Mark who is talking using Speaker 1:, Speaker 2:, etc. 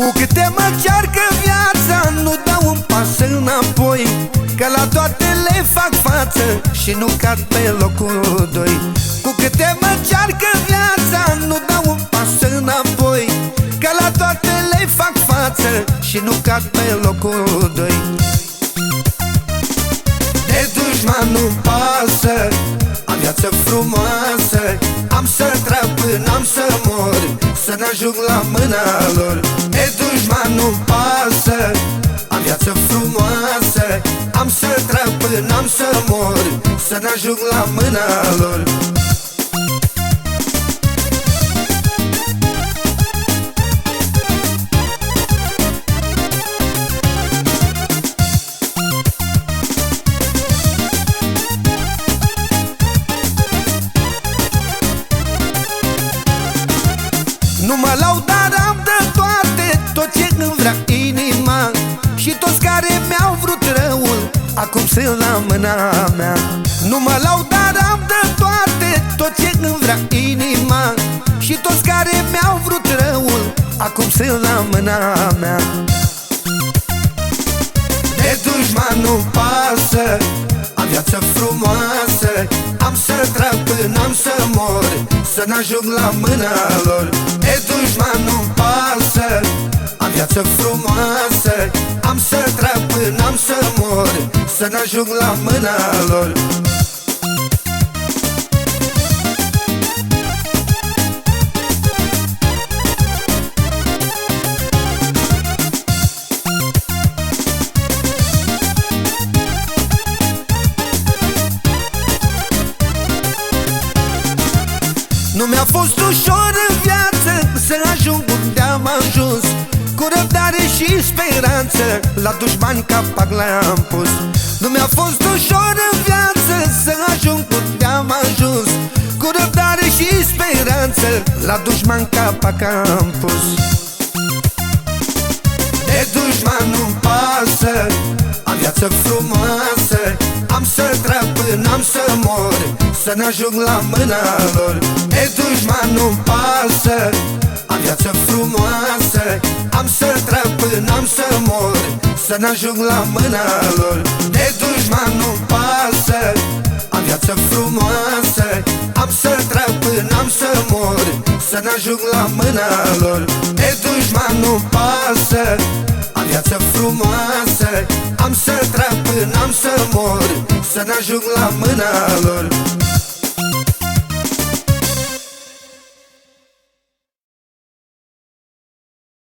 Speaker 1: Cu câte mă cearcă viața Nu dau un pas înapoi. Că la toate le fac față Și nu cad pe locul doi. Cu câte mă cearcă viața Nu dau un pas înapoi. Că la toate le fac față Și nu cad pe locul doi. De dușman nu pasă Am viață frumoasă. Am să trag până am să mor Să n-ajung la mâna lor. De dușman nu pasă Am viață frumoasă Am să trag până am să mor Să n-ajung la mâna lor. Nu mă laud, sunt la mâna mea. Nu mă laud, dar am de toate Tot ce îmi vrea inima. Și toți care mi-au vrut răul Acum sunt la mâna mea. De dușman nu pasă Am viață frumoasă. Am să trag până am să mor Să n-ajung la mâna lor. De dușman nu pasă Am viață frumoasă. Am să trag până am să mor Să n-ajung la mâna lor. Nu mi-a fost ușor în viață Să ajung unde am ajuns. Cu răbdare și speranță La dușmani capac le-am pus Nu mi-a fost ușor în viață Să ajung unde am ajuns Cu răbdare și speranță La dușmani capac am pus De dușman nu-mi pasă Am viață frumoasă Am să trag până am să mor Să n-ajung la mâna lor. De dușman nu-mi pasă Am viață frumoasă Am să trag până am să mor Să n-ajung la mâna lor. De dușman nu-mi pasă Am viață frumoasă. Am să trag până am să mor Să n-ajung la mâna lor. De dușman nu-mi pasă am viață frumoasă. Am să trag până am să mor Să n-ajung la mâna lor